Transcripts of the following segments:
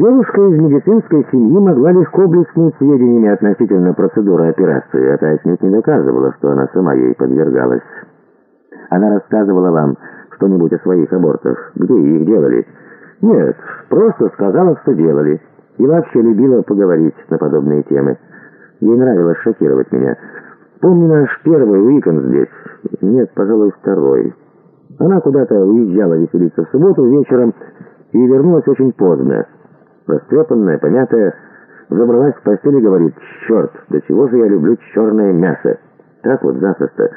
Девушка из медицинской семьи могла легко блеснуть сведениями относительно процедуры операции. Это отнюдь не доказывало, что она сама ей подвергалась. Она рассказывала вам что-нибудь о своих абортах? Где их делали? Нет, просто сказала, что делали. И вообще любила поговорить на подобные темы. Ей нравилось шокировать меня. Помню наш первый уикенд здесь. Нет, пожалуй, второй. Она куда-то уезжала веселиться в субботу вечером и вернулась очень поздно. Растрепанная, помятая, забралась в постель и говорит, «Черт, до чего же я люблю черное мясо!» Так вот, запросто.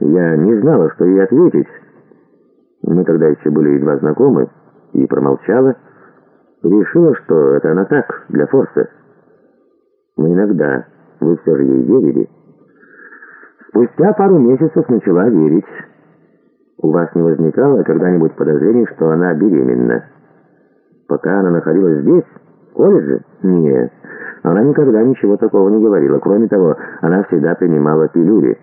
Я не знала, что ей ответить. Мы тогда еще были едва знакомы, и промолчала. Решила, что это она так, для форса. Но иногда вы все же ей верили. Спустя пару месяцев начала верить. У вас не возникало когда-нибудь подозрений, что она беременна? Пока она находилась здесь, в колледже? Нет, она никогда ничего такого не говорила. Кроме того, она всегда принимала пилюли.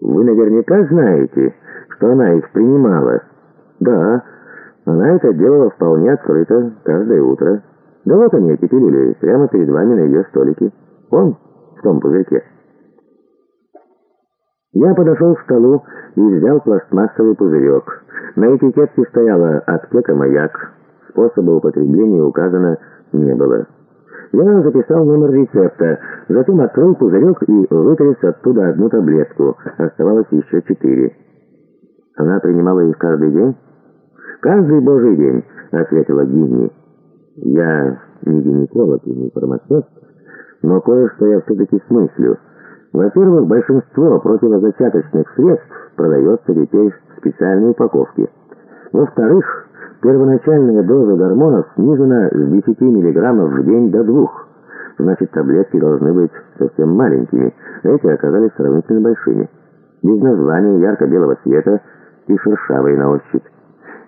Вы наверняка знаете, что она их принимала? Да, она это делала вполне открыто, каждое утро. Да вот они, эти пилюли, прямо перед вами на ее столике. Он в том пузырьке. Я подошел к столу и взял пластмассовый пузырек. На этикетке стояла «Аптека Маяк». Способа употребления указано не было. Я записал номер рецепта, затем открыл пузырек и вытряс оттуда одну таблетку. Оставалось еще четыре. Она принимала их каждый день? «Каждый божий день», — ответила Гинни. «Я не гинеколог и не фармацевт, но кое-что я все-таки смыслю. Во-первых, большинство противозачаточных средств продается теперь в специальной упаковке. Во-вторых, первоначальная доза гормонов снижена с 10 мг в день до 2. Значит, таблетки должны быть совсем маленькими. Эти оказались сравнительно большими. Без названия, ярко-белого цвета и шершавые на ощупь.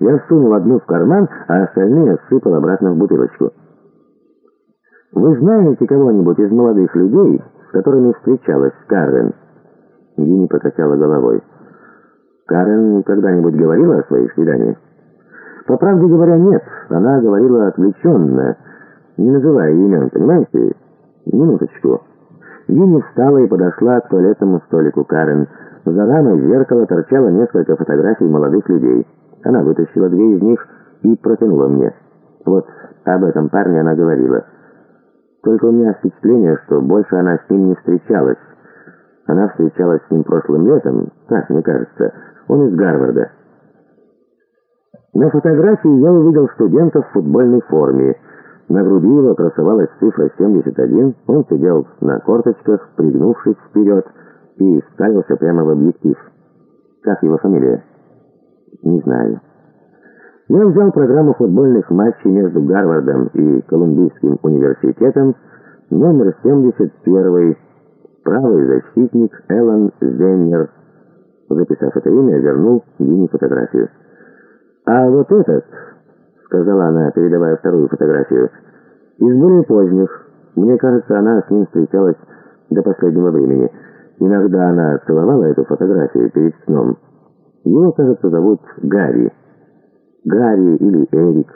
Я сунул одну в карман, а остальные сыпал обратно в бутылочку. «Вы знаете кого-нибудь из молодых людей, с которыми встречалась Карен?» Гини покачала головой. «Карен когда-нибудь говорила о своих свиданиях?» «По правде говоря, нет. Она говорила отвлеченно, не называя имен, понимаете? Минуточку». Гини встала и подошла к туалетному столику Карен. За рамой зеркала торчало несколько фотографий молодых людей. Она вытащила две из них и протянула мне. Вот об этом парне она говорила. Только у меня впечатление, что больше она с ним не встречалась. Она встречалась с ним прошлым летом, так мне кажется. Он из Гарварда. На фотографии я увидел студента в футбольной форме. На груди его красовалась цифра 71. Он сидел на корточках, пригнувшись вперед, и ставился прямо в объектив. Как его фамилия? Не знаю. Я взял программу футбольных матчей между Гарвардом и Колумбийским университетом, номер 71, правый защитник Эллен Зеннер. Записав это имя, вернул Дине фотографию. «А вот этот», — сказала она, передавая вторую фотографию, — «из более поздних. Мне кажется, она с ним встречалась до последнего времени. Иногда она целовала эту фотографию перед сном». Его, кажется, зовут Гарри. Гарри или Эрик.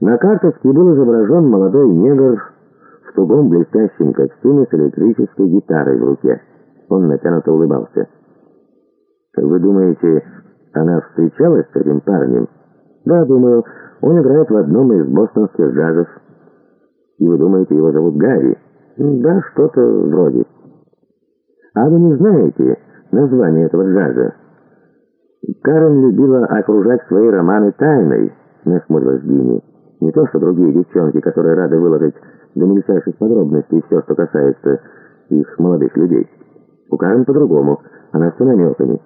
На карточке был изображен молодой негр в тугом блестящем костюме с электрической гитарой в руке. Он натянуто улыбался. «Вы думаете, она встречалась с этим парнем?» «Да, думаю. Он играет в одном из бостонских джазов». «И вы думаете, его зовут Гарри?» «Да, что-то вроде». «А вы не знаете...» название этого джаза. Карен любила окружать свои романы тайной, нахмурилась Гини. Не то, что другие девчонки, которые рады выложить до мельчайших подробностей все, что касается их молодых людей. У Карен по-другому, она все намеками.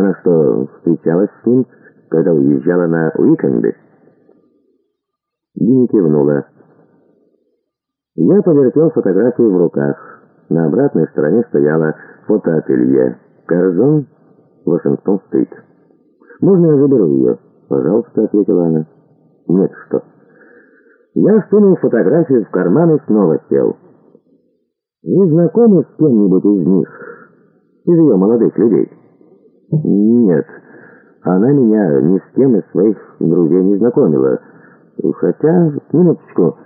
Она что, встречалась с ним, когда уезжала на уикенды? Гини кивнула. Я повертел фотографию в руках. На обратной стороне стояла фотоателье «Карзон, Вашингтон-стрит». «Можно я заберу ее?» «Пожалуйста», — ответила она. «Нет, что». Я сунул фотографию в карман и снова сел. «Вы знакомы с кем-нибудь из них? Из ее молодых людей?» «Нет, она меня ни с кем из своих друзей не знакомила. Хотя, минуточку...